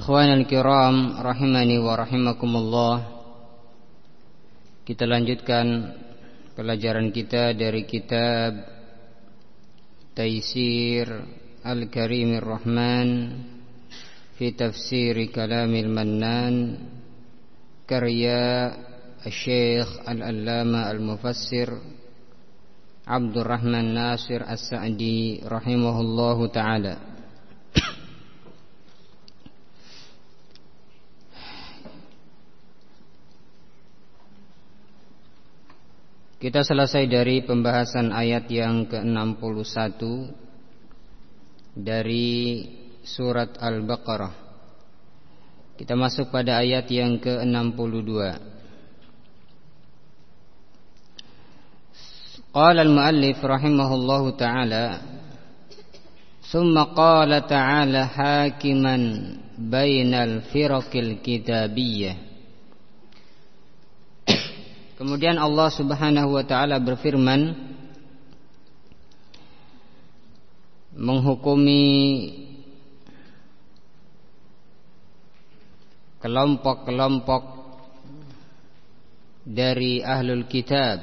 Ikhwanul kiram rahimani wa rahimakumullah. Kita lanjutkan pelajaran kita dari kitab Taisir Al-Karimir Rahman Fi tafsir kalamil mannan Karya Syekh Al-Allama Al-Mufassir Abdurrahman Nasir As-Sa'di Rahimahullahu Ta'ala Kita selesai dari pembahasan ayat yang ke-61 dari surat Al-Baqarah. Kita masuk pada ayat yang ke-62. Qala al-muallif rahimahullahu taala Thumma qala ta'ala hakiman bainal firaqil kitabiyyah Kemudian Allah Subhanahu wa taala berfirman menghukumi kelompok-kelompok dari ahlul kitab.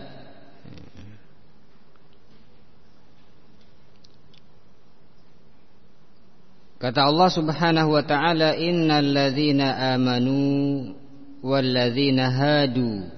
Kata Allah Subhanahu wa taala innal ladzina amanu wal ladzina hadu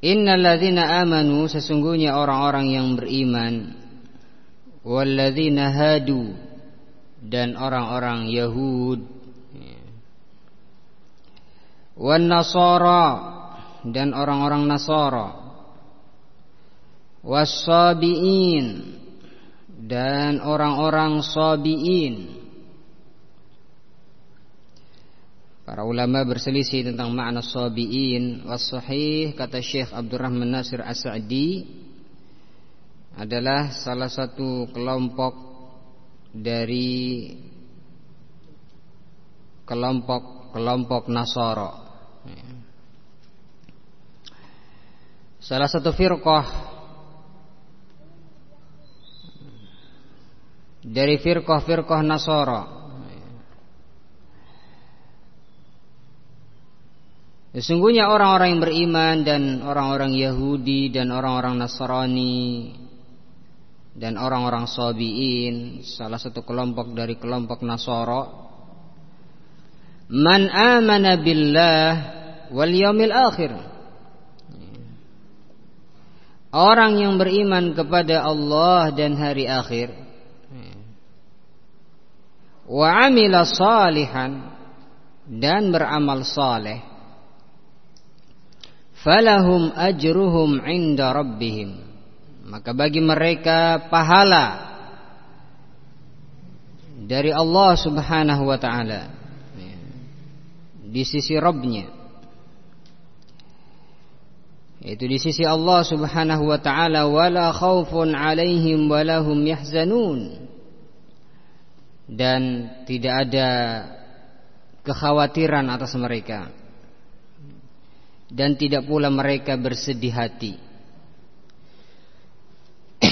Innalladzina amanu sesungguhnya orang-orang yang beriman. Walladzina hadu dan orang-orang Yahud. Wan nasara dan orang-orang Nasara. Wasabiin dan orang-orang sabiin Para ulama berselisih tentang makna sabiin was sahih kata Syekh Abdurrahman Nasir As-Sa'di adalah salah satu kelompok dari kelompok-kelompok Nasara. Salah satu firqah dari firqah-firqah Nasara Sesungguhnya orang-orang yang beriman dan orang-orang Yahudi dan orang-orang Nasrani dan orang-orang Sabiin salah satu kelompok dari kelompok Nasara man amana billah wal yaumil akhir. Orang yang beriman kepada Allah dan hari akhir. Wa amila salihan dan beramal saleh falahum ajruhum inda rabbihim. Maka bagi mereka pahala dari Allah Subhanahu wa taala. Di sisi Rabbnya. Itu di sisi Allah Subhanahu wa taala wala khaufun alaihim wala hum yahzanun. Dan tidak ada kekhawatiran atas mereka dan tidak pula mereka bersedih hati.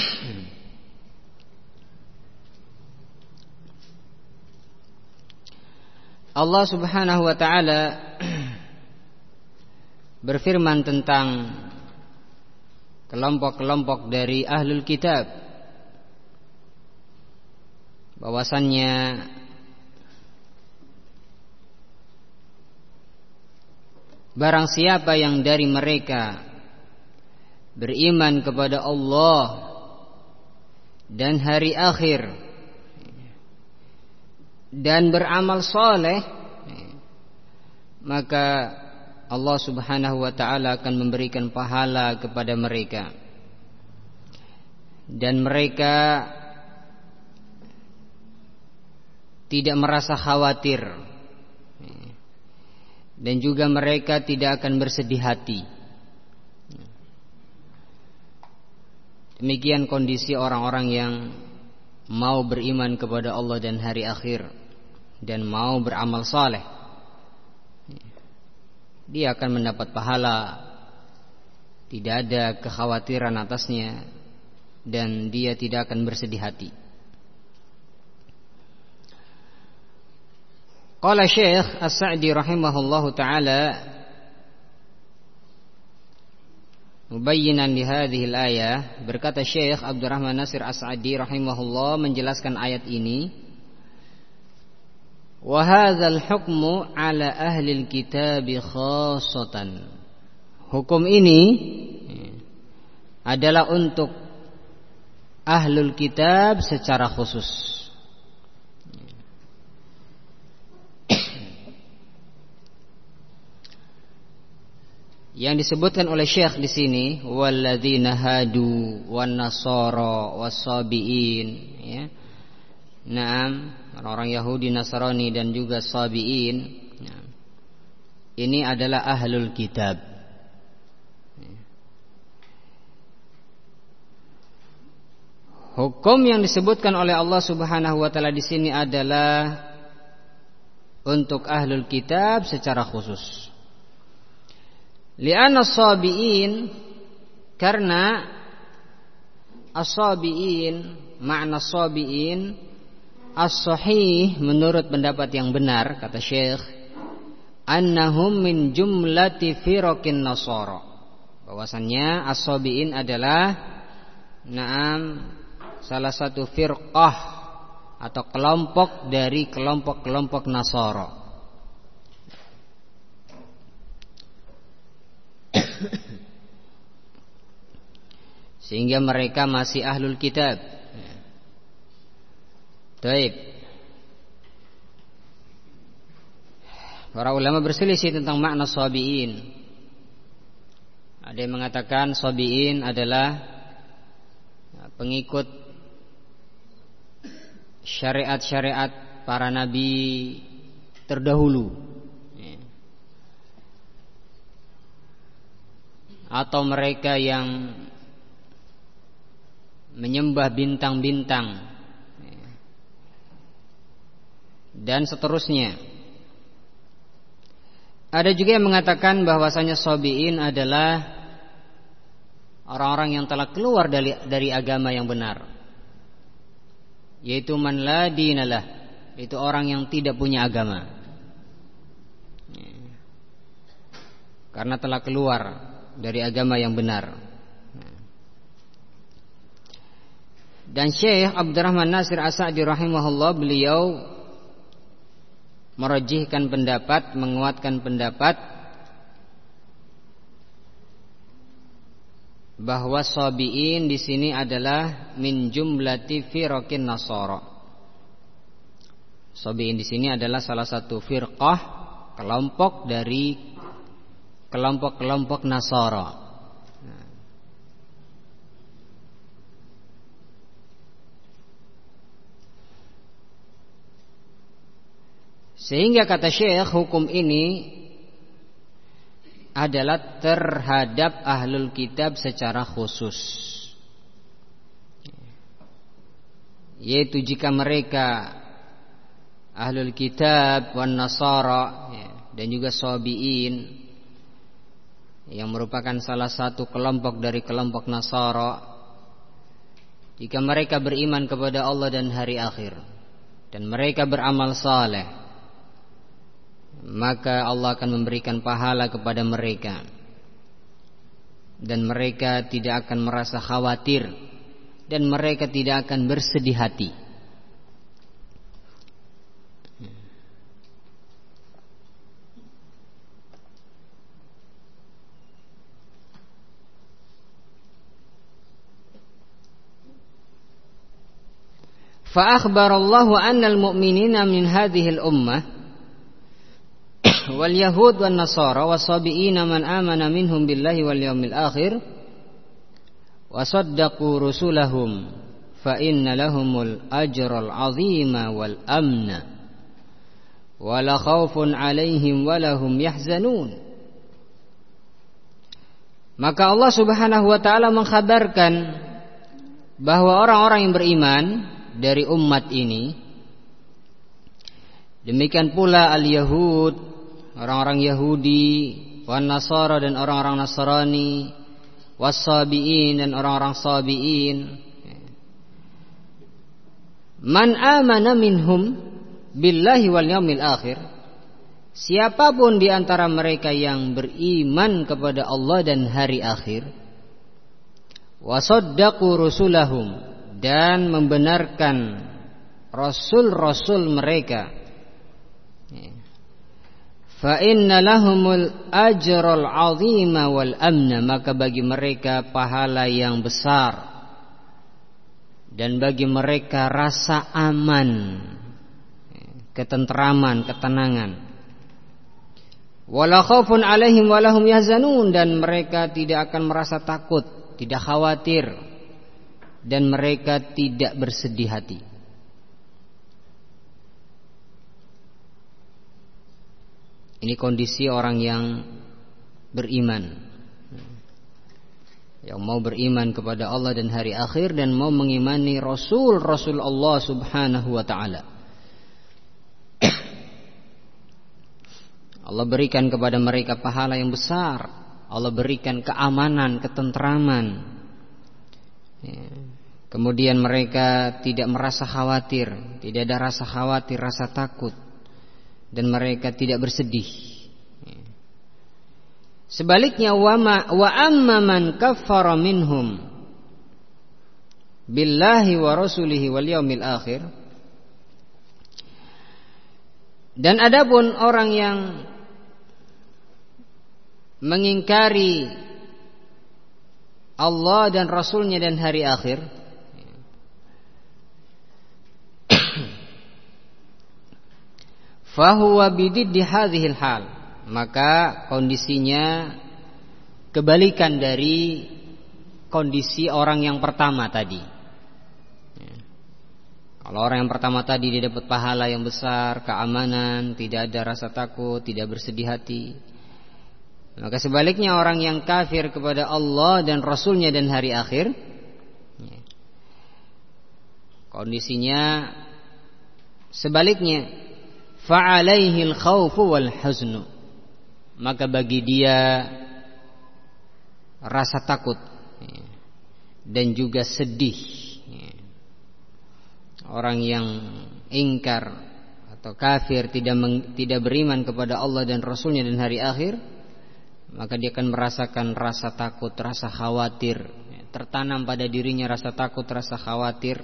Allah Subhanahu wa taala berfirman tentang kelompok-kelompok dari ahlul kitab bahwasannya barang siapa yang dari mereka beriman kepada Allah dan hari akhir dan beramal soleh maka Allah Subhanahu wa taala akan memberikan pahala kepada mereka. Dan mereka tidak merasa khawatir dan juga mereka tidak akan bersedih hati. Demikian kondisi orang-orang yang mau beriman kepada Allah dan hari akhir dan mau beramal saleh. Dia akan mendapat pahala. Tidak ada kekhawatiran atasnya dan dia tidak akan bersedih hati. Qala Syekh As-Sa'di rahimahullahu taala Mubayyinan li hadhihi al-ayah berkata Syekh Abdurrahman Nasir As-Sa'di rahimahullah menjelaskan ayat ini wa hadzal hukmu ala ahli al-kitab khassatan. Hukum ini adalah untuk ahlul kitab secara khusus Yang disebutkan oleh Syekh di sini walladzina hadu wan nasara wasabiin ya. Naam, orang-orang Yahudi, Nasrani dan juga Sabiin. Ya. Ini adalah ahlul kitab. Hukum yang disebutkan oleh Allah Subhanahu wa taala di sini adalah untuk ahlul kitab secara khusus. Lianna sabiin karena as-sabiin makna sabiin as-sahih menurut pendapat yang benar kata Syekh annahum min jumlati firaqin nasara. Bahwasannya as-sabiin adalah naam salah satu firqah atau kelompok dari kelompok-kelompok Nasara Sehingga mereka masih ahlul kitab. Taib. Para ulama berselisih tentang makna sabiin. Ada yang mengatakan sabiin adalah Pengikut Syariat-syariat para nabi terdahulu atau mereka yang menyembah bintang-bintang. Dan seterusnya. Ada juga yang mengatakan bahwasanya sobiin adalah orang-orang yang telah keluar dari dari agama yang benar, yaitu man la dinalah, itu orang yang tidak punya agama, karena telah keluar dari agama yang benar. Dan Syekh Abdurrahman Nasir Asadi rahimahullah beliau merajihkan pendapat, menguatkan pendapat bahwa sabiin di sini adalah min jumlati firqin nasara. Sabiin di sini adalah salah satu firqah kelompok dari kelompok-kelompok Nasara. Sehingga kata Syekh hukum ini adalah terhadap ahlul kitab secara khusus. Yaitu jika mereka ahlul kitab wan nasara ya, dan juga sabiin yang merupakan salah satu kelompok dari kelompok Nasara jika mereka beriman kepada Allah dan hari akhir dan mereka beramal saleh maka Allah akan memberikan pahala kepada mereka. Dan mereka tidak akan merasa khawatir dan mereka tidak akan bersedih hati fa akhbarallahu anna al-mu'minina min hadhihi al-ummah wal yahud wan nasara wasabiina man amana minhum billahi wal yawmil akhir wa saddaqu rusulahum fa inna lahumul ajral azima wal amna wala khaufun alaihim walahum yahzanun maka Allah Subhanahu wa taala mengkhabarkan bahwa orang-orang yang beriman dari umat ini. Demikian pula al-yahud orang-orang Yahudi wan Nasara dan orang-orang Nasrani wasabiin dan orang-orang sabiin. Man amana minhum billahi wal yaumil akhir Siapa pun di antara mereka yang beriman kepada Allah dan hari akhir wasaddaqu rusulahum dan membenarkan rasul-rasul mereka. Fa inna lahumul ajral azima wal amna maka bagi mereka pahala yang besar dan bagi mereka rasa aman ketentraman ketenangan. Wala khaufun alaihim walahum yahzanun dan mereka tidak akan merasa takut, tidak khawatir dan mereka tidak bersedih hati. Ini kondisi orang yang beriman. Yang mau beriman kepada Allah dan hari akhir dan mau mengimani Rasul-Rasul Allah Subhanahu wa taala. Allah berikan kepada mereka pahala yang besar. Allah berikan keamanan, ketentraman. Ya. Kemudian mereka tidak merasa khawatir, tidak ada rasa khawatir, rasa takut, dan mereka tidak bersedih. Ya. Sebaliknya wa wa amma man kaffara minhum billahi wa rasulihi wal yaumil akhir dan adapun orang yang mengingkari Allah dan Rasulnya dan hari akhir fahuwa bididdi hadhil hal. Maka kondisinya kebalikan dari kondisi orang yang pertama tadi. Kalau orang yang pertama tadi dia dapat pahala yang besar, keamanan, tidak ada rasa takut, tidak bersedih hati. Maka sebaliknya orang yang kafir kepada Allah dan Rasulnya dan hari akhir Kondisinya Sebaliknya Fa'alaihil khawfu wal huznu Maka bagi dia Rasa takut Dan juga sedih Orang yang ingkar Atau kafir Tidak, tidak beriman kepada Allah dan Rasulnya dan hari akhir maka dia akan merasakan rasa takut, rasa khawatir, tertanam pada dirinya rasa takut, rasa khawatir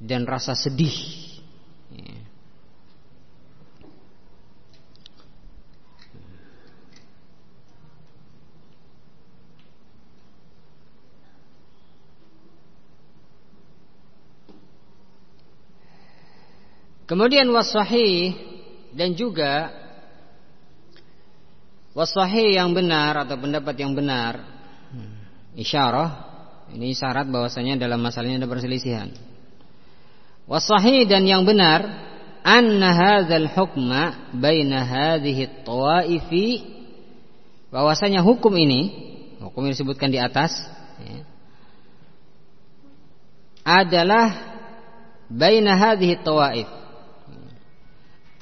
dan rasa sedih. Kemudian wasahih dan juga Wasahih yang benar atau pendapat yang benar. Isyarah Ini syarat bahwasanya dalam masalahnya ada perselisihan. Wasahih dan yang benar Anna hadzal hukma Baina hadhihi tawaifi Bahwasanya hukum ini Hukum yang disebutkan di atas ya, Adalah Baina hadhihi tawaif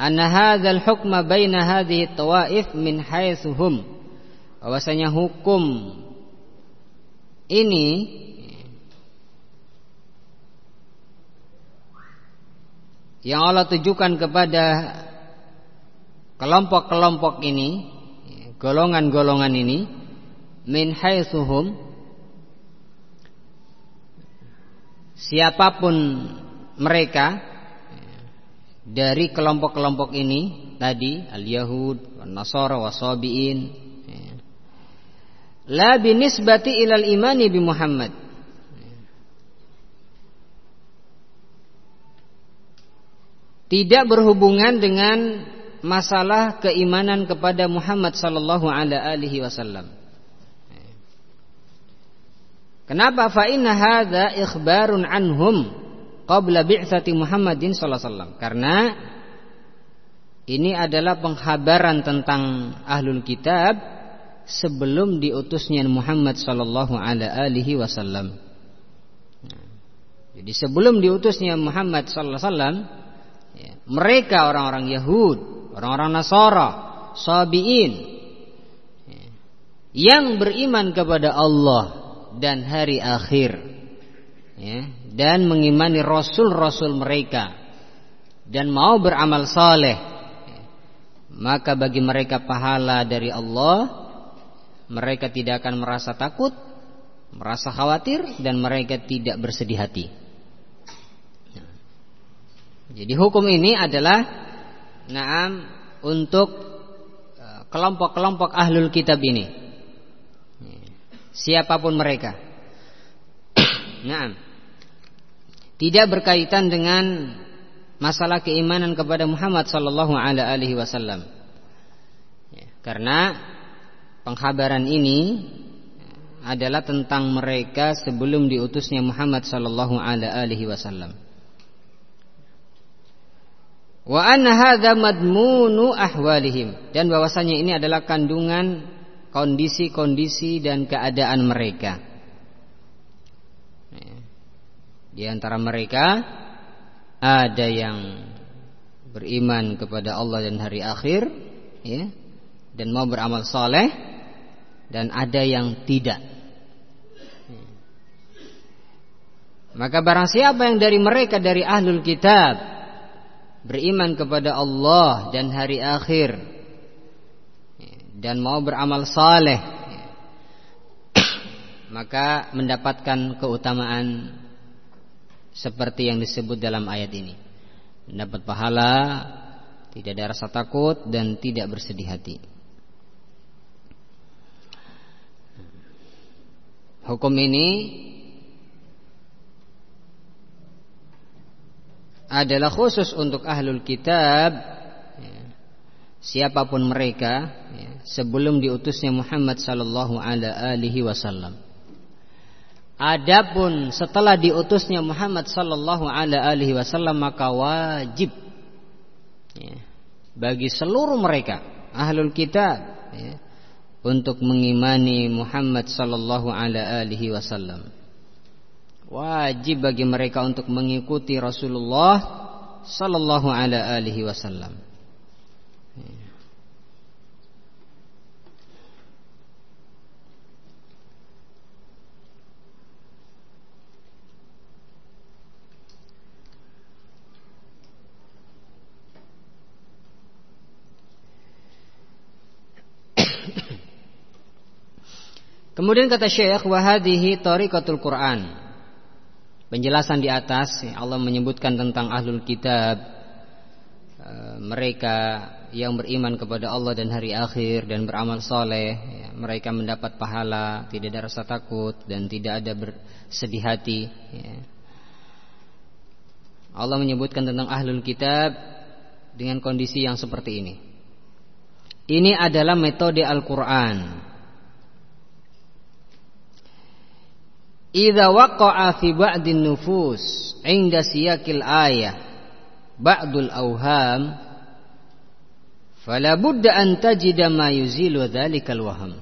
anna hadzal hukma baina hadhihi tawaif min haitsuhum bahwasanya hukum ini yang Allah tujukan kepada kelompok-kelompok ini golongan-golongan ini min haitsuhum siapa pun mereka dari kelompok-kelompok ini tadi al-yahud, an-nasara, wasabiin ya. la binisbati ilal imani bi Muhammad tidak berhubungan dengan masalah keimanan kepada Muhammad sallallahu alaihi wasallam. Kenapa fa inna hadza ikhbarun anhum qabla bi'tsati Muhammadin sallallahu alaihi wasallam? Karena ini adalah penghabaran tentang ahlul kitab sebelum diutusnya Muhammad sallallahu alaihi wasallam. Jadi sebelum diutusnya Muhammad sallallahu alaihi wasallam Ya. Mereka orang-orang Yahud, orang-orang Nasara, Sabiin ya. yang beriman kepada Allah dan hari akhir, ya, dan mengimani Rasul-Rasul mereka dan mau beramal saleh, ya. maka bagi mereka pahala dari Allah. Mereka tidak akan merasa takut, merasa khawatir, dan mereka tidak bersedih hati. Jadi hukum ini adalah naam untuk e, kelompok-kelompok ahlul kitab ini. Siapa pun mereka. Naam. Tidak berkaitan dengan masalah keimanan kepada Muhammad sallallahu alaihi wasallam. Ya, karena penghabaran ini adalah tentang mereka sebelum diutusnya Muhammad sallallahu alaihi wasallam. Wa anna hadza madmunu ahwalihim dan bahwasanya ini adalah kandungan kondisi-kondisi dan keadaan mereka. Di antara mereka ada yang beriman kepada Allah dan hari akhir, ya, dan mau beramal soleh, dan ada yang tidak. Maka barang siapa yang dari mereka dari ahlul kitab beriman kepada Allah dan hari akhir dan mau beramal saleh maka mendapatkan keutamaan seperti yang disebut dalam ayat ini. Mendapat pahala tidak ada rasa takut dan tidak bersedih hati. Hukum ini adalah khusus untuk ahlul kitab. Siapa pun mereka ya, sebelum diutusnya Muhammad sallallahu alaihi wasallam. Adapun setelah diutusnya Muhammad sallallahu alaihi wasallam maka wajib ya, bagi seluruh mereka ahlul kitab ya, untuk mengimani Muhammad sallallahu alaihi wasallam wajib bagi mereka untuk mengikuti Rasulullah sallallahu alaihi wasallam. Kemudian kata Syekh wahadihi tariqatul Quran. Penjelasan di atas Allah menyebutkan tentang ahlul kitab eh, mereka yang beriman kepada Allah dan hari akhir dan beramal soleh ya, mereka mendapat pahala tidak ada rasa takut dan tidak ada bersedih hati ya. Allah menyebutkan tentang ahlul kitab dengan kondisi yang seperti ini ini adalah metode Al-Quran Idza waqa'a fi ba'din nufus 'inda siyakil ayah ba'dul awham fala budda an tajida ma yuzilu dhalikal waham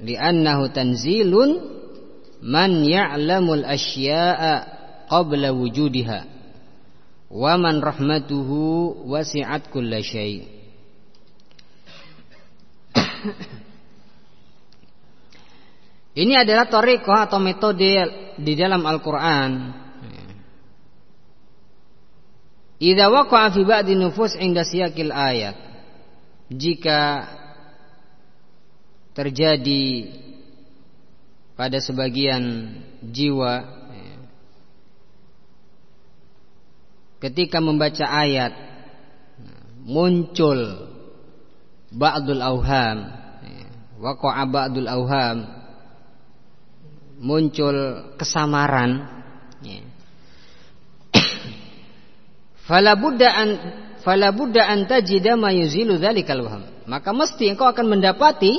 li'annahu tanzilun man ya'lamul asya'a qabla wujudiha wa man rahmatuhu wasi'at kulla syai' Ini adalah toriko atau metode di dalam Al-Quran. Idza waqa'a fi ba'di nufus inda siyakil ayat. Jika terjadi pada sebagian jiwa ketika membaca ayat muncul ba'dul auham waqa'a ba'dul auham muncul kesamaran ya. fala budda an fala budda an tajida waham. Maka mesti engkau akan mendapati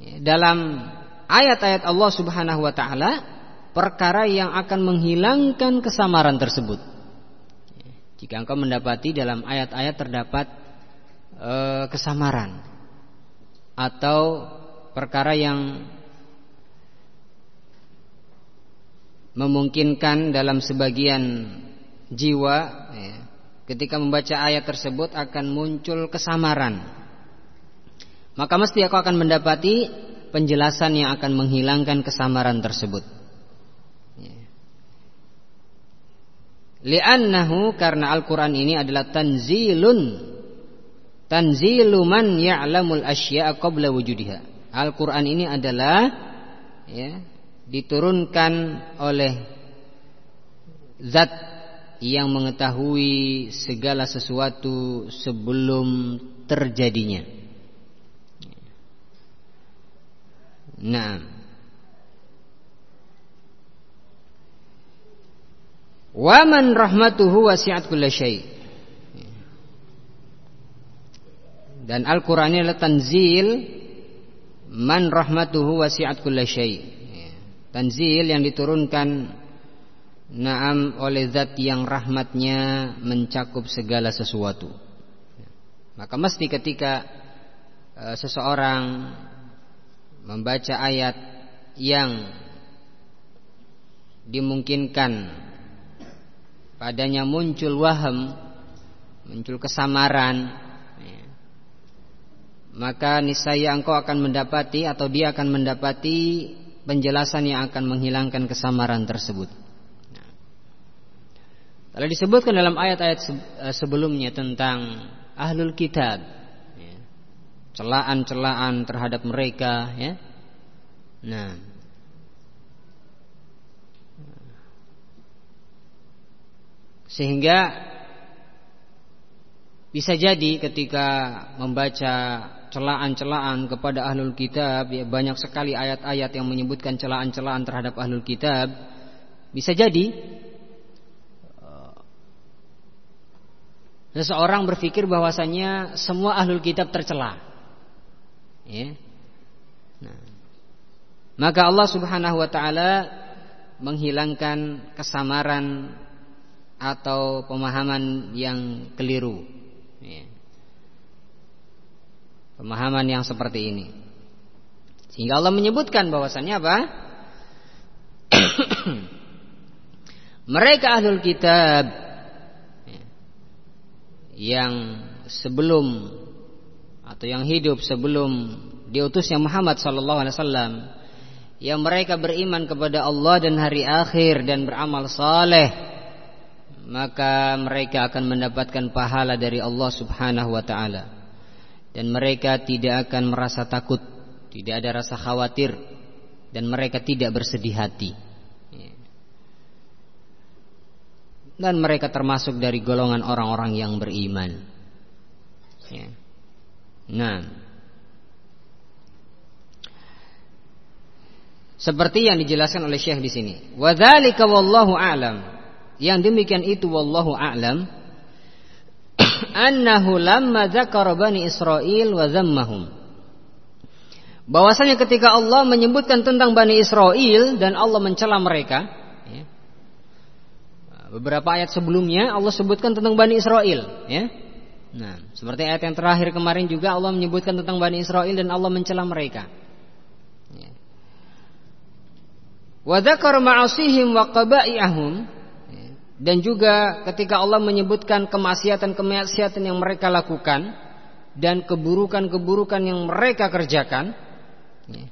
ya, dalam ayat-ayat Allah Subhanahu wa taala perkara yang akan menghilangkan kesamaran tersebut. Ya, jika engkau mendapati dalam ayat-ayat terdapat e, kesamaran atau perkara yang memungkinkan dalam sebagian jiwa ya, ketika membaca ayat tersebut akan muncul kesamaran. Maka mesti aku akan mendapati penjelasan yang akan menghilangkan kesamaran tersebut. Ya. li'annahu karena Al-Quran ini adalah tanzilun tanzilu man ya'lamul asya'a qabla wujudiha. Al-Quran ini adalah ya, diturunkan oleh zat yang mengetahui segala sesuatu sebelum terjadinya. Nah, wa man rahmatuhu wasi'at kullasyai. Dan Al-Qur'an ini adalah tanzil man rahmatuhu wasi'at kullasyai. Tanzil yang diturunkan. Naam oleh zat yang rahmatnya mencakup segala sesuatu. Maka mesti ketika e, Seseorang Membaca ayat Yang Dimungkinkan Padanya muncul waham Muncul kesamaran ya, Maka niscaya engkau akan mendapati Atau dia akan mendapati penjelasan yang akan menghilangkan kesamaran tersebut. Kalau disebutkan dalam ayat-ayat eh, sebelumnya tentang ahlul kitab, ya, celaan-celaan terhadap mereka, ya. Nah, sehingga bisa jadi ketika membaca celaan-celaan kepada ahlul kitab. Ya banyak sekali ayat-ayat yang menyebutkan celaan-celaan terhadap ahlul kitab. Bisa jadi uh, seseorang berpikir bahwasanya semua ahlul kitab tercela. Ya. Nah. maka Allah Subhanahu wa taala menghilangkan kesamaran atau pemahaman yang keliru. Ya Pemahaman yang seperti ini. Sehingga Allah menyebutkan bahwasannya apa? Mereka ahlul kitab yang sebelum atau yang hidup sebelum diutusnya Muhammad sallallahu alaihi wasallam yang mereka beriman kepada Allah dan hari akhir dan beramal saleh maka mereka akan mendapatkan pahala dari Allah Subhanahu wa taala dan mereka tidak akan merasa takut, tidak ada rasa khawatir dan mereka tidak bersedih hati. Dan mereka termasuk dari golongan orang-orang yang beriman. Nah, seperti yang dijelaskan oleh Syekh di sini. Wadzalika wallahu a'lam. Yang demikian itu wallahu a'lam annahu lamma dzakara bani Israil wa zammahum. Bahwasanya ketika Allah menyebutkan tentang Bani Israel dan Allah mencela mereka, ya, beberapa ayat sebelumnya Allah sebutkan tentang Bani Israel, ya. Nah, seperti ayat yang terakhir kemarin juga Allah menyebutkan tentang Bani Israel dan Allah mencela mereka. Ya. Wa dzakara ma'asihim wa qaba'i'ahum dan juga ketika Allah menyebutkan kemaksiatan-kemaksiatan yang mereka lakukan dan keburukan-keburukan yang mereka kerjakan, ya.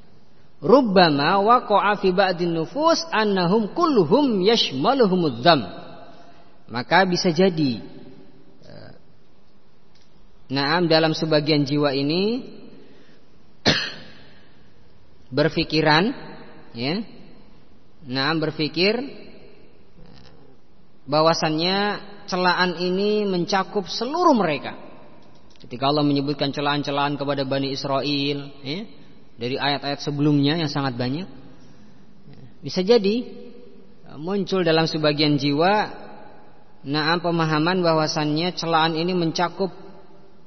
rubbama waqa'a fi nufus annahum kulluhum yashmaluhumudz Maka bisa jadi eh, Naam dalam sebagian jiwa ini berpikiran ya. Naam berpikir bahwasannya celaan ini mencakup seluruh mereka. Ketika Allah menyebutkan celaan-celaan kepada Bani Israel ya, dari ayat-ayat sebelumnya yang sangat banyak, bisa jadi muncul dalam sebagian jiwa Nah, pemahaman bahwasannya celaan ini mencakup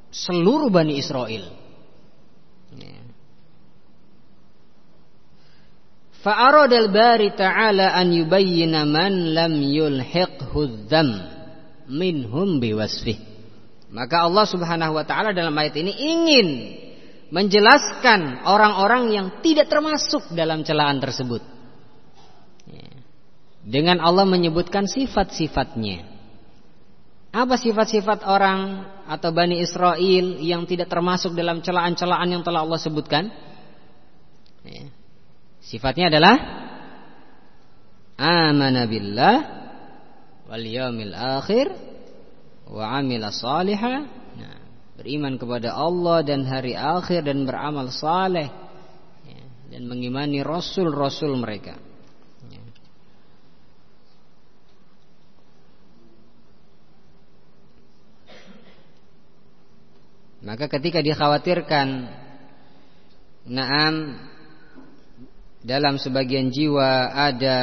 seluruh Bani Israel. Fa'aradal bari ta'ala an yubayyina man lam yulhiqhu dham minhum biwasfih. Maka Allah Subhanahu wa taala dalam ayat ini ingin menjelaskan orang-orang yang tidak termasuk dalam celaan tersebut. Ya. Dengan Allah menyebutkan sifat-sifatnya. Apa sifat-sifat orang atau Bani Israel yang tidak termasuk dalam celaan-celaan yang telah Allah sebutkan? Ya. Sifatnya adalah amana billah wal yawmil akhir wa amila salihah. Nah, beriman kepada Allah dan hari akhir dan beramal saleh ya, dan mengimani rasul-rasul mereka. Maka ketika dikhawatirkan Naam Dalam sebagian jiwa ada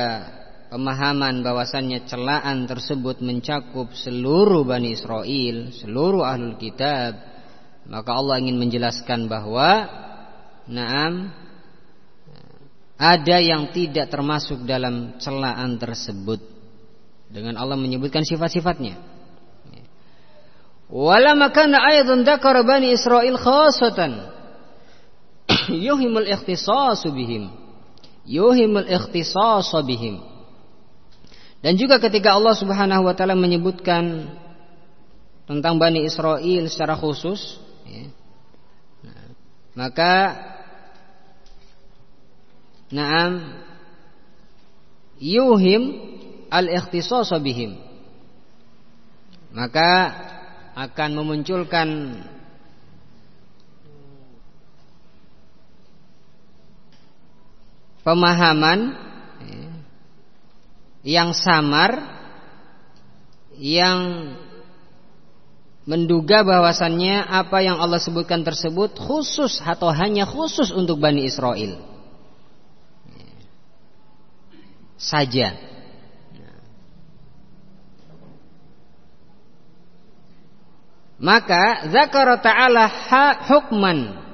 Pemahaman bahwasannya celaan tersebut mencakup seluruh Bani Israel Seluruh Ahlul Kitab. Maka Allah ingin menjelaskan bahwa Naam Ada yang tidak termasuk dalam celaan tersebut. Dengan Allah menyebutkan sifat-sifatnya. Wala makana aydan dzakara bani Israil khasatan yuhimul ikhtisasu bihim. Yuhimul ikhtisasu bihim. Dan juga ketika Allah Subhanahu wa taala menyebutkan tentang Bani Israel secara khusus ya, nah, maka Naam yuhim al-ikhtisas bihim maka akan memunculkan pemahaman ya, yang samar yang menduga bahwasannya apa yang Allah sebutkan tersebut khusus atau hanya khusus untuk Bani Israel. Saja. Maka zakara ta'ala hukman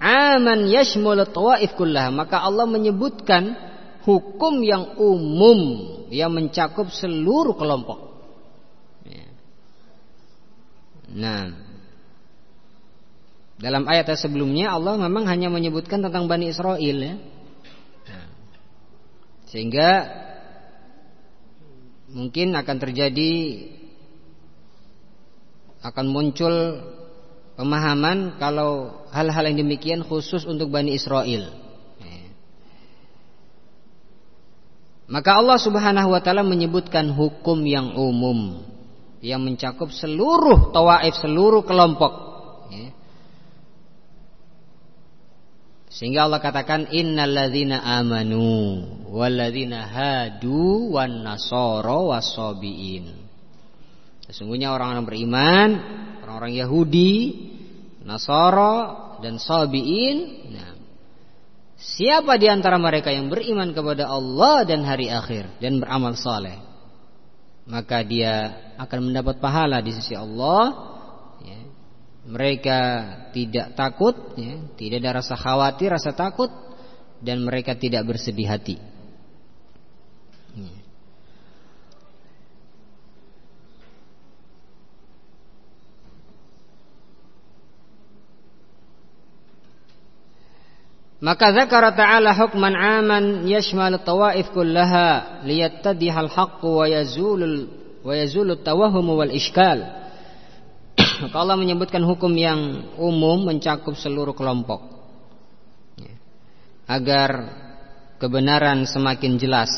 aman yashmul tawaif kullah. Maka Allah menyebutkan hukum yang umum yang mencakup seluruh kelompok. Ya. Nah, dalam ayat sebelumnya Allah memang hanya menyebutkan tentang Bani Israel ya. Nah. Sehingga mungkin akan terjadi akan muncul pemahaman kalau hal-hal yang demikian khusus untuk Bani Israel. Maka Allah Subhanahu wa taala menyebutkan hukum yang umum yang mencakup seluruh tawaif, seluruh kelompok. Sehingga Allah katakan innalladzina amanu walladzina hadu wan nasara wasabiin. Sesungguhnya orang-orang beriman, orang-orang Yahudi, Nasara dan Sabiin. Nah, siapa di antara mereka yang beriman kepada Allah dan hari akhir dan beramal saleh, maka dia akan mendapat pahala di sisi Allah. Ya. Mereka tidak takut, ya. tidak ada rasa khawatir, rasa takut, dan mereka tidak bersedih hati. Maka zakara ta'ala hukman aman yashmal tawaif kullaha liyattadihal haqqu wa yazulul wa yazulul tawahum wal iskal. Allah menyebutkan hukum yang umum mencakup seluruh kelompok. Agar kebenaran semakin jelas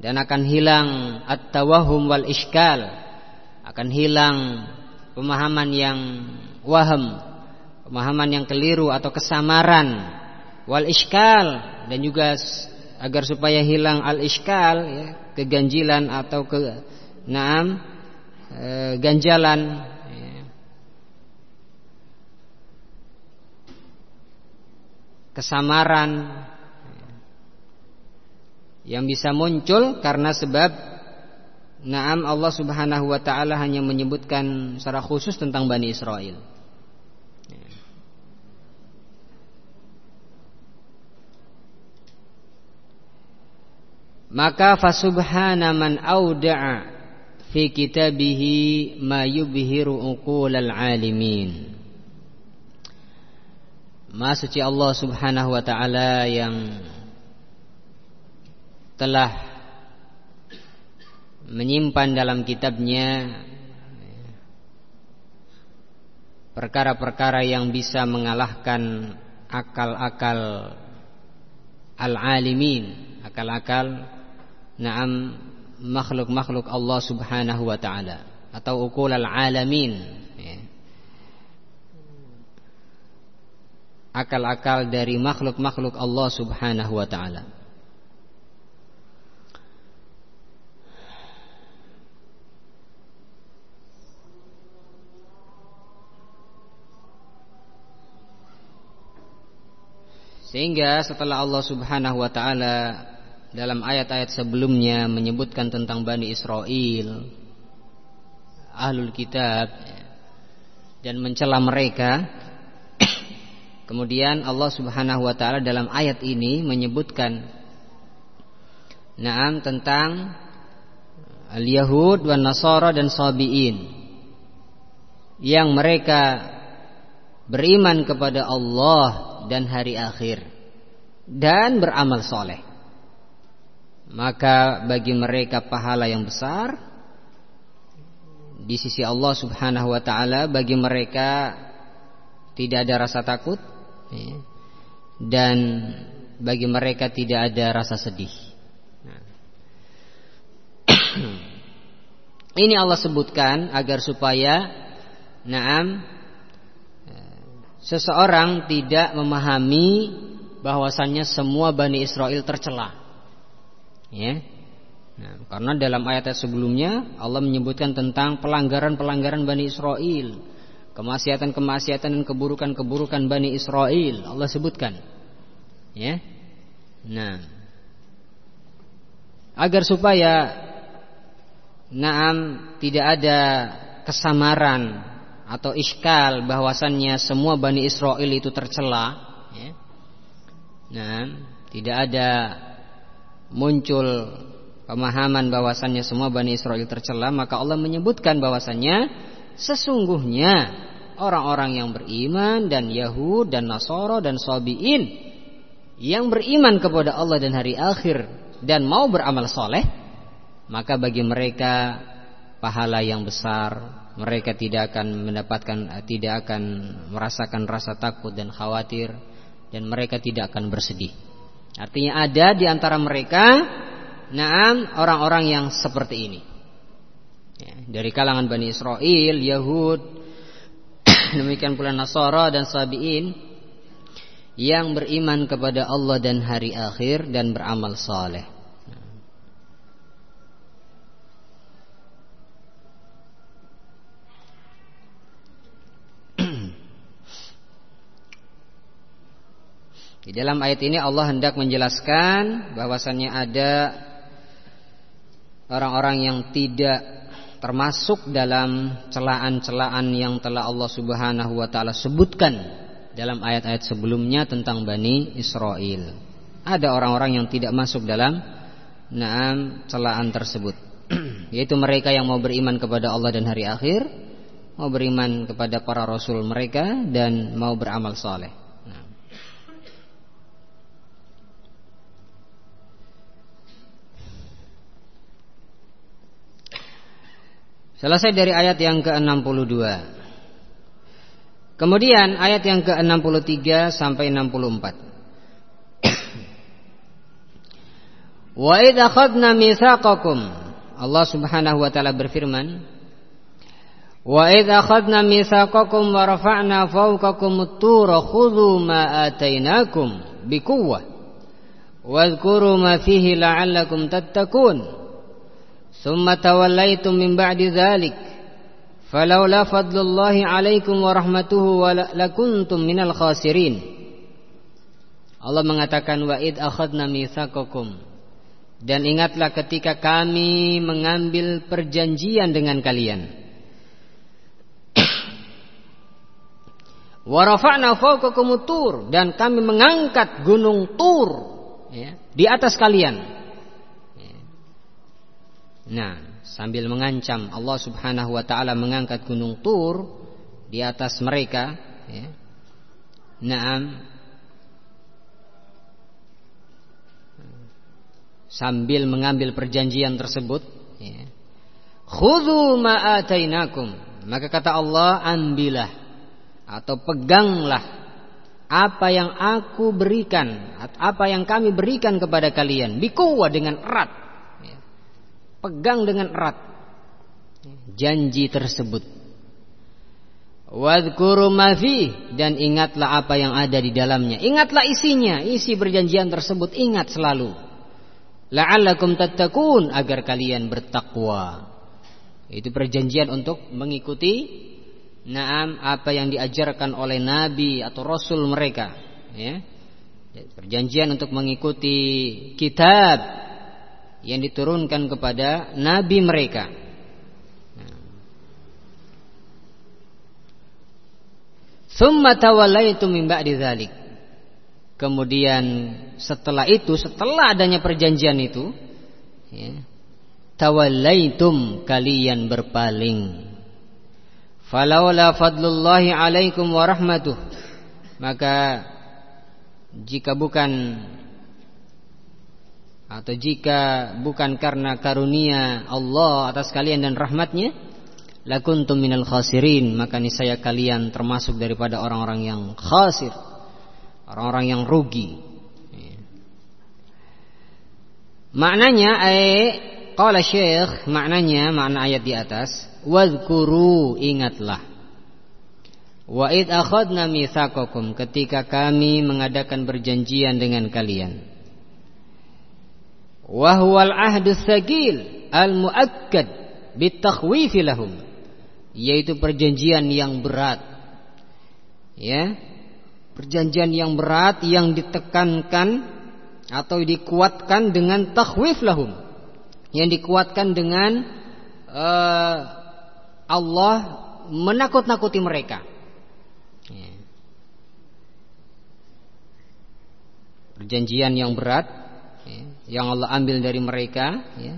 dan akan hilang at-tawahum wal iskal akan hilang pemahaman yang waham pemahaman yang keliru atau kesamaran wal iskal dan juga agar supaya hilang al iskal ya, keganjilan atau ke naam e, ganjalan ya. kesamaran ya, yang bisa muncul karena sebab Naam Allah Subhanahu wa taala hanya menyebutkan secara khusus tentang Bani Israel. Maka fasubhana man auda'a fi kitabihi ma yubhiru uqulal alimin. Maha suci Allah Subhanahu wa taala yang telah menyimpan dalam kitabnya perkara-perkara yang bisa mengalahkan akal-akal al-alimin, akal-akal na'am makhluk-makhluk Allah Subhanahu wa taala. Atau ukul al-alamin. Ya. akal-akal dari makhluk-makhluk Allah Subhanahu wa taala. Sehingga setelah Allah Subhanahu wa taala dalam ayat-ayat sebelumnya menyebutkan tentang Bani Israel, ahlul kitab dan mencela mereka, kemudian Allah Subhanahu wa taala dalam ayat ini menyebutkan Naam tentang al-Yahud dan Nasara dan Sabiin yang mereka beriman kepada Allah dan hari akhir dan beramal soleh maka bagi mereka pahala yang besar di sisi Allah Subhanahu wa taala bagi mereka tidak ada rasa takut ya, dan bagi mereka tidak ada rasa sedih. Nah. Ini Allah sebutkan agar supaya naam seseorang tidak memahami bahwasannya semua Bani Israel tercela. Ya. Nah, karena dalam ayat sebelumnya Allah menyebutkan tentang pelanggaran-pelanggaran Bani Israel, kemaksiatan-kemaksiatan dan keburukan-keburukan Bani Israel Allah sebutkan. Ya. Nah, agar supaya naam tidak ada kesamaran atau iskal bahwasannya semua Bani Israel itu tercela ya. Nah, tidak ada muncul pemahaman bahwasannya semua Bani Israel tercela maka Allah menyebutkan bahwasannya sesungguhnya orang-orang yang beriman dan Yahud dan Nasoro dan Sabiin yang beriman kepada Allah dan hari akhir dan mau beramal soleh maka bagi mereka pahala yang besar mereka tidak akan mendapatkan tidak akan merasakan rasa takut dan khawatir dan mereka tidak akan bersedih. Artinya ada di antara mereka naam orang-orang yang seperti ini. Ya, dari kalangan Bani Israel, Yahud, demikian pula Nasara dan Sabiin yang beriman kepada Allah dan hari akhir dan beramal saleh. Di dalam ayat ini Allah hendak menjelaskan bahwasannya ada orang-orang yang tidak termasuk dalam celaan-celaan yang telah Allah Subhanahu wa taala sebutkan dalam ayat-ayat sebelumnya tentang Bani Israel. Ada orang-orang yang tidak masuk dalam naam celaan tersebut. Yaitu mereka yang mau beriman kepada Allah dan hari akhir, mau beriman kepada para rasul mereka dan mau beramal saleh. Selesai dari ayat yang ke-62. Kemudian ayat yang ke-63 sampai 64. Wa idh akhadna mitsaqakum. Allah Subhanahu wa taala berfirman, Wa idh akhadna mitsaqakum wa rafa'na fawqakum at-tura khudhu ma atainakum biquwwah. Wadhkuru ma fihi la'allakum tattaqun. ثم توليتم من بعد ذلك فلولا فضل الله عليكم ورحمته لكنتم minal khasirin Allah mengatakan wa id akhadna mitsaqakum Dan ingatlah ketika kami mengambil perjanjian dengan kalian. Warafa'na fawqakum tur dan kami mengangkat gunung Tur ya, di atas kalian. Nah, sambil mengancam Allah Subhanahu wa taala mengangkat gunung Tur di atas mereka, ya. Naam. Sambil mengambil perjanjian tersebut, ya. Khudhu ma Maka kata Allah, ambillah atau peganglah apa yang aku berikan, apa yang kami berikan kepada kalian, bikuwa dengan erat. Pegang dengan erat janji tersebut. Dan ingatlah apa yang ada di dalamnya. Ingatlah isinya, isi perjanjian tersebut ingat selalu. La'allakum tattaqun agar kalian bertakwa. Itu perjanjian untuk mengikuti Naam apa yang diajarkan oleh nabi atau rasul mereka ya. Perjanjian untuk mengikuti kitab yang diturunkan kepada nabi mereka. Thumma tawallaitum min ba'di dzalik. Kemudian setelah itu, setelah adanya perjanjian itu, ya, tawallaitum kalian berpaling Falaula fadlullahi alaikum wa rahmatuh Maka Jika bukan Atau jika bukan karena karunia Allah atas kalian dan rahmatnya Lakuntum minal khasirin Maka niscaya kalian termasuk daripada orang-orang yang khasir Orang-orang yang rugi Maknanya eh, Qala syekh Maknanya makna ayat di atas Wadhkuru ingatlah Wa id akhadna mitsaqakum ketika kami mengadakan perjanjian dengan kalian. Wa huwal ahdu tsaqil al muakkad bitakhwif lahum yaitu perjanjian yang berat. Ya. Perjanjian yang berat yang ditekankan atau dikuatkan dengan takhwif lahum. Yang dikuatkan dengan uh, Allah menakut-nakuti mereka. Ya. Perjanjian yang berat yang Allah ambil dari mereka, ya.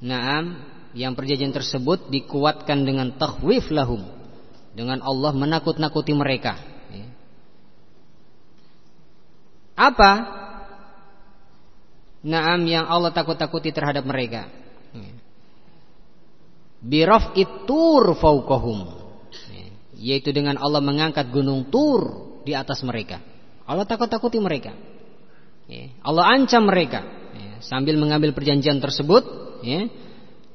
Naam, yang perjanjian tersebut dikuatkan dengan takhwif lahum, dengan Allah menakut-nakuti mereka. Ya. Apa? Naam yang Allah takut-takuti terhadap mereka. Ya biraf itur fauqahum yaitu dengan Allah mengangkat gunung Tur di atas mereka. Allah takut-takuti mereka. Allah ancam mereka sambil mengambil perjanjian tersebut.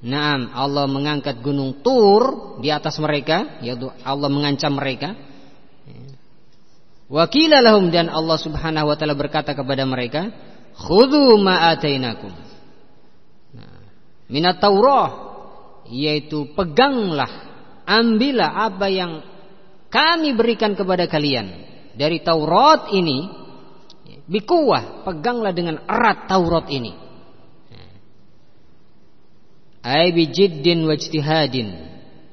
Naam, Allah mengangkat gunung Tur di atas mereka, yaitu Allah mengancam mereka. Wakila lahum dan Allah Subhanahu wa taala berkata kepada mereka, "Khudhu ma atainakum." Nah, minat Taurah yaitu peganglah ambillah apa yang kami berikan kepada kalian dari Taurat ini bikuah peganglah dengan erat Taurat ini. Ai bijiddin wajtihadin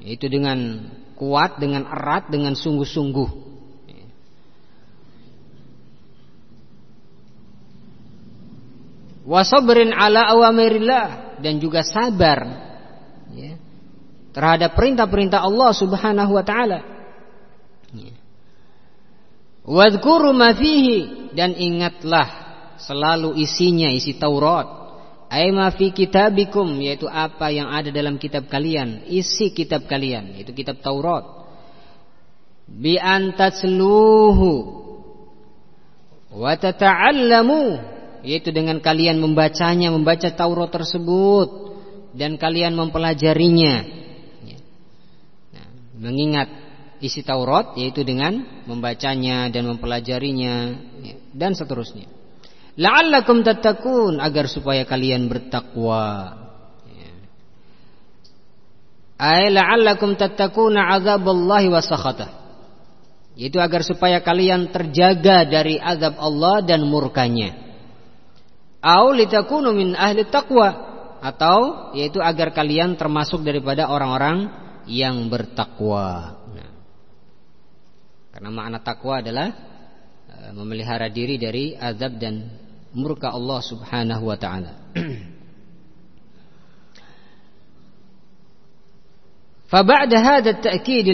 itu dengan kuat dengan erat dengan sungguh-sungguh. Wasabrin ala awamirillah. Dan juga sabar ya, terhadap perintah-perintah Allah Subhanahu wa taala. Ya. Wadhkuru ma fihi dan ingatlah selalu isinya isi Taurat. Ai ma fi kitabikum yaitu apa yang ada dalam kitab kalian, isi kitab kalian yaitu kitab Taurat. Bi antasluhu wa tata'allamu yaitu dengan kalian membacanya, membaca Taurat tersebut dan kalian mempelajarinya. Ya. Nah, mengingat isi Taurat yaitu dengan membacanya dan mempelajarinya ya, dan seterusnya. La'allakum tattaqun agar supaya kalian bertakwa. Ya. Ay la'allakum tattaquna 'adzaballahi wa sakhatah. Yaitu agar supaya kalian terjaga dari azab Allah dan murkanya. Au litakunu min ahli taqwa atau yaitu agar kalian termasuk daripada orang-orang yang bertakwa. Karena makna takwa adalah e, memelihara diri dari azab dan murka Allah Subhanahu wa taala. Faba'da hadha at-ta'kid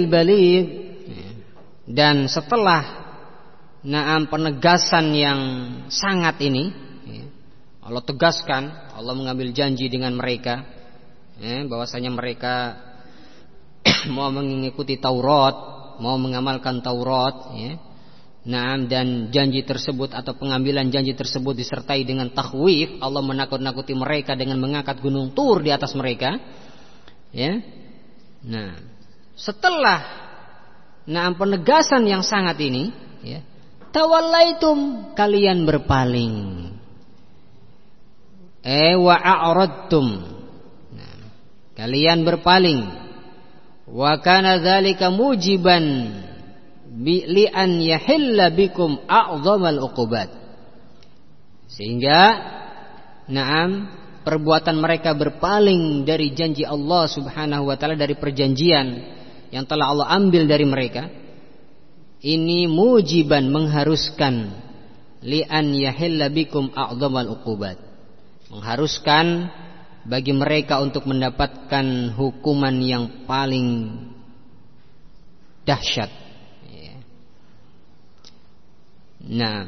dan setelah naam penegasan yang sangat ini Allah tegaskan Allah mengambil janji dengan mereka ya, bahwasanya mereka mau mengikuti Taurat mau mengamalkan Taurat ya. Nah, dan janji tersebut atau pengambilan janji tersebut disertai dengan takhwif, Allah menakut-nakuti mereka dengan mengangkat gunung Tur di atas mereka. Ya. Nah, setelah nah penegasan yang sangat ini, ya, tawallaitum kalian berpaling. Eh wa a'radtum. Nah, kalian berpaling. Wa kana dzalika mujiban bi li an yahilla bikum a'dhamal uqubat. Sehingga na'am perbuatan mereka berpaling dari janji Allah Subhanahu wa taala dari perjanjian yang telah Allah ambil dari mereka ini mujiban mengharuskan li an yahilla bikum a'dhamal uqubat mengharuskan bagi mereka untuk mendapatkan hukuman yang paling dahsyat. Ya. Nah,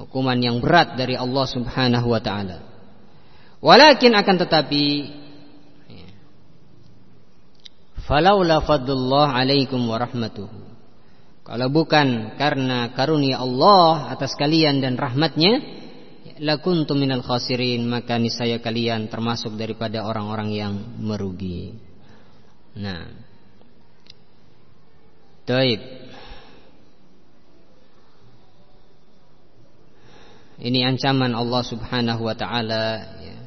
hukuman yang berat dari Allah Subhanahu wa taala. Walakin akan tetapi ya, falaula fadlullah alaikum wa rahmatuhu. Kalau bukan karena karunia Allah atas kalian dan rahmatnya, lakuntu minal khasirin maka niscaya kalian termasuk daripada orang-orang yang merugi. Nah. Taib. Ini ancaman Allah Subhanahu wa taala ya.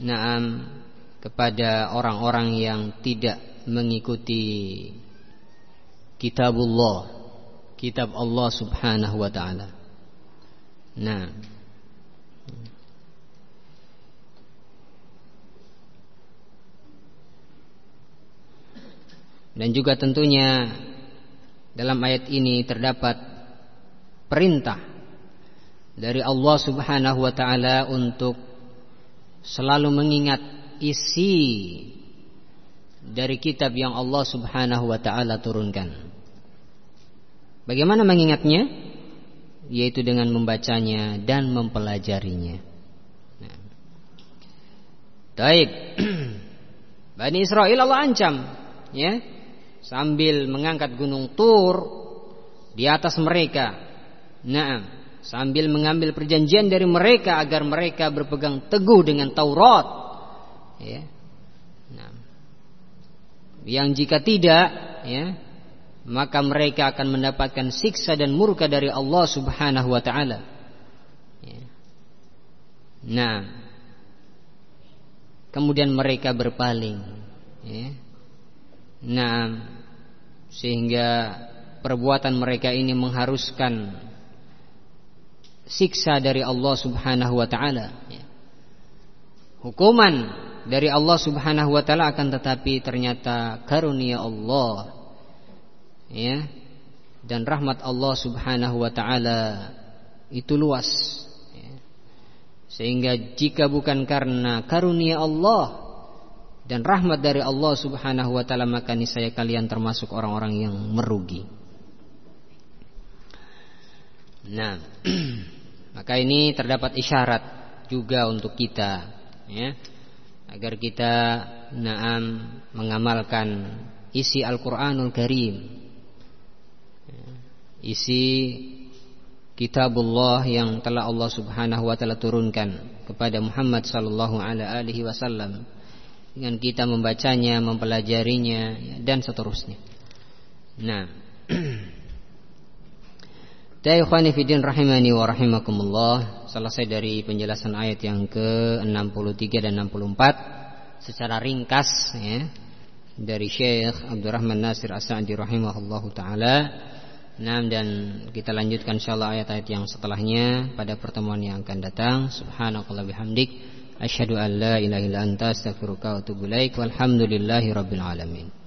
Naam kepada orang-orang yang tidak mengikuti kitabullah, kitab Allah Subhanahu wa taala. Nah. Dan juga tentunya dalam ayat ini terdapat perintah dari Allah Subhanahu wa taala untuk selalu mengingat isi dari kitab yang Allah Subhanahu wa taala turunkan. Bagaimana mengingatnya? Yaitu dengan membacanya dan mempelajarinya. Nah. Baik. Bani Israel Allah ancam, ya, sambil mengangkat gunung Tur di atas mereka. Nah, sambil mengambil perjanjian dari mereka agar mereka berpegang teguh dengan Taurat. Ya. Nah. Yang jika tidak, ya, maka mereka akan mendapatkan siksa dan murka dari Allah Subhanahu wa taala. Ya. Nah, kemudian mereka berpaling, ya. Nah, sehingga perbuatan mereka ini mengharuskan siksa dari Allah Subhanahu wa taala. Ya. Hukuman dari Allah Subhanahu wa taala akan tetapi ternyata karunia Allah ya dan rahmat Allah Subhanahu wa taala itu luas ya. sehingga jika bukan karena karunia Allah dan rahmat dari Allah Subhanahu wa taala maka niscaya kalian termasuk orang-orang yang merugi. Nah, maka ini terdapat isyarat juga untuk kita ya agar kita naam mengamalkan isi Al-Qur'anul Karim isi kitabullah yang telah Allah Subhanahu wa taala turunkan kepada Muhammad sallallahu alaihi wasallam dengan kita membacanya, mempelajarinya dan seterusnya. Nah, Ikhwani fidin rahimani wa rahimakumullah Selesai dari penjelasan ayat yang ke-63 dan 64 Secara ringkas ya Dari Syekh Abdurrahman Nasir As-Sa'di rahimahullahu ta'ala Nah dan kita lanjutkan insyaallah ayat-ayat yang setelahnya pada pertemuan yang akan datang. Subhanakallah bihamdik asyhadu an la ilaha illa anta astaghfiruka wa atubu ilaik walhamdulillahi rabbil alamin.